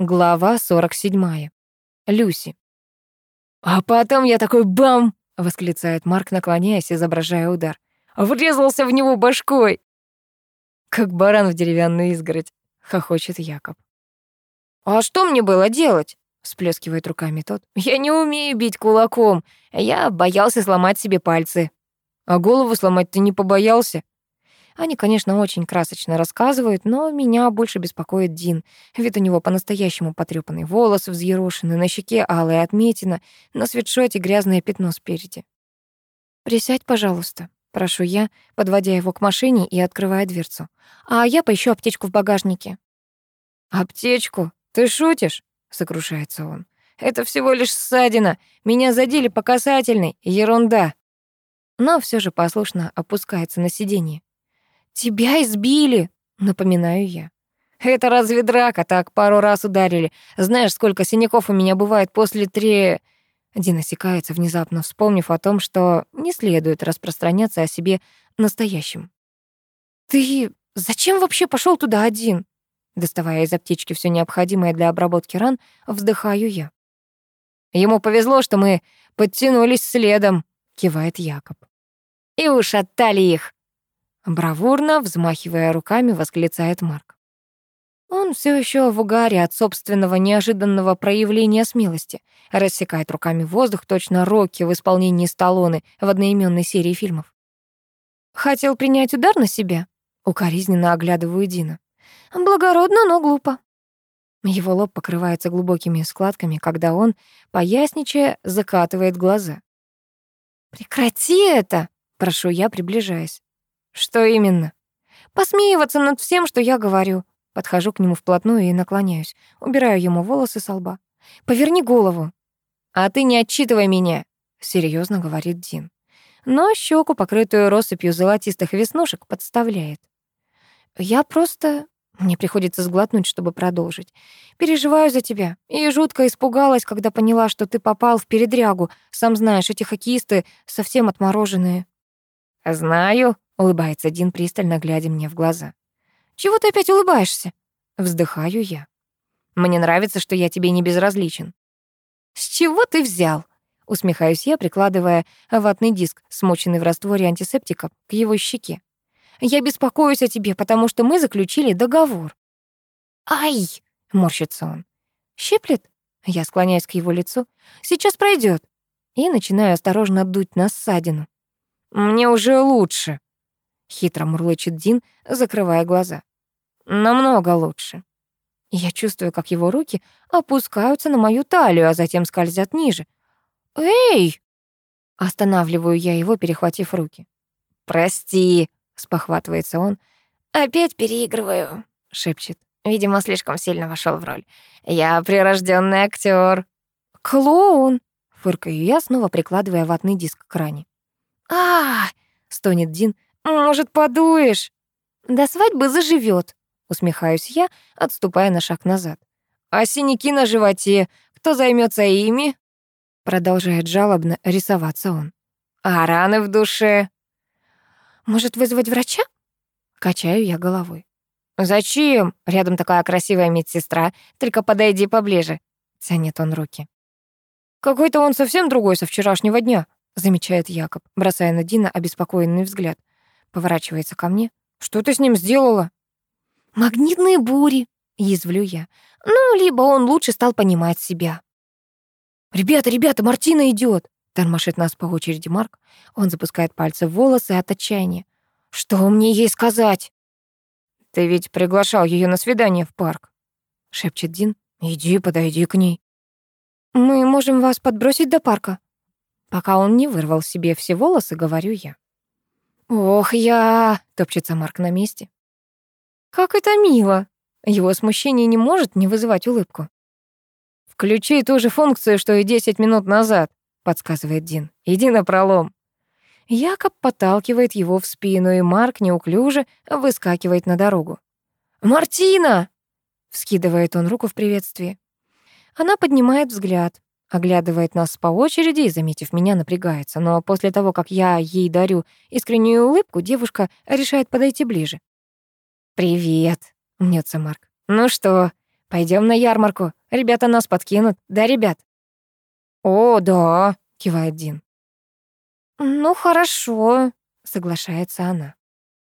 Глава 47. Люси. «А потом я такой бам!» — восклицает Марк, наклоняясь, изображая удар. «Врезался в него башкой!» «Как баран в деревянную изгородь», — хохочет Якоб. «А что мне было делать?» — всплескивает руками тот. «Я не умею бить кулаком. Я боялся сломать себе пальцы». «А голову сломать ты не побоялся?» Они, конечно, очень красочно рассказывают, но меня больше беспокоит Дин. Вид у него по-настоящему потрёпанный, волосы взъерошены, на щеке алая отметина, на свитшоте грязное пятно спереди. «Присядь, пожалуйста», — прошу я, подводя его к машине и открывая дверцу. «А я поищу аптечку в багажнике». «Аптечку? Ты шутишь?» — сокрушается он. «Это всего лишь ссадина. Меня задели по касательной. Ерунда». Но все же послушно опускается на сиденье. «Тебя избили!» — напоминаю я. «Это разве драка? Так пару раз ударили. Знаешь, сколько синяков у меня бывает после три...» Дин осекается, внезапно вспомнив о том, что не следует распространяться о себе настоящем. «Ты зачем вообще пошел туда один?» Доставая из аптечки все необходимое для обработки ран, вздыхаю я. «Ему повезло, что мы подтянулись следом», — кивает Якоб. «И ушатали их», Бравурно, взмахивая руками, восклицает Марк. Он все еще в угаре от собственного неожиданного проявления смелости. Рассекает руками воздух, точно Рокки в исполнении Сталлоне в одноименной серии фильмов. «Хотел принять удар на себя?» Укоризненно оглядываю Дина. «Благородно, но глупо». Его лоб покрывается глубокими складками, когда он, поясничая, закатывает глаза. «Прекрати это!» — прошу я, приближаясь. Что именно? Посмеиваться над всем, что я говорю. Подхожу к нему вплотную и наклоняюсь. Убираю ему волосы с лба. Поверни голову. А ты не отчитывай меня, серьезно говорит Дин. Но щеку, покрытую россыпью золотистых веснушек, подставляет. Я просто... Мне приходится сглотнуть, чтобы продолжить. Переживаю за тебя. И жутко испугалась, когда поняла, что ты попал в передрягу. Сам знаешь, эти хоккеисты совсем отмороженные. Знаю, Улыбается Дин, пристально глядя мне в глаза. «Чего ты опять улыбаешься?» Вздыхаю я. «Мне нравится, что я тебе не безразличен». «С чего ты взял?» Усмехаюсь я, прикладывая ватный диск, смоченный в растворе антисептика, к его щеке. «Я беспокоюсь о тебе, потому что мы заключили договор». «Ай!» — морщится он. «Щиплет?» Я склоняюсь к его лицу. «Сейчас пройдет. И начинаю осторожно дуть на ссадину. «Мне уже лучше», Хитро мурлычет Дин, закрывая глаза. Намного лучше. Я чувствую, как его руки опускаются на мою талию, а затем скользят ниже. «Эй!» Останавливаю я его, перехватив руки. «Прости», — спохватывается он. «Опять переигрываю», — шепчет. Видимо, слишком сильно вошел в роль. «Я прирожденный актер. «Клоун!» — фыркаю я, снова прикладывая ватный диск к ране. А, стонет Дин, может, подуешь? До свадьбы заживет, усмехаюсь я, отступая на шаг назад. А синяки на животе, кто займется ими? Продолжает жалобно рисоваться он. А раны в душе? Может, вызвать врача? Качаю я головой. «Зачем? Рядом такая красивая медсестра. Только подойди поближе». Тянет он руки. «Какой-то он совсем другой со вчерашнего дня», замечает Якоб, бросая на Дина обеспокоенный взгляд. Поворачивается ко мне. Что ты с ним сделала? Магнитные бури, язвлю я. Ну, либо он лучше стал понимать себя. Ребята, ребята, Мартина идет. Тормошит нас по очереди Марк. Он запускает пальцы в волосы от отчаяния. Что мне ей сказать? Ты ведь приглашал ее на свидание в парк, шепчет Дин. Иди, подойди к ней. Мы можем вас подбросить до парка. Пока он не вырвал себе все волосы, говорю я. «Ох, я...» — топчется Марк на месте. «Как это мило!» Его смущение не может не вызывать улыбку. «Включи ту же функцию, что и 10 минут назад», — подсказывает Дин. «Иди на пролом». Якоб подталкивает его в спину, и Марк неуклюже выскакивает на дорогу. «Мартина!» — вскидывает он руку в приветствии. Она поднимает взгляд. Оглядывает нас по очереди и, заметив меня, напрягается. Но после того, как я ей дарю искреннюю улыбку, девушка решает подойти ближе. «Привет», — мнется Марк. «Ну что, Пойдем на ярмарку. Ребята нас подкинут. Да, ребят?» «О, да», — кивает Дин. «Ну, хорошо», — соглашается она.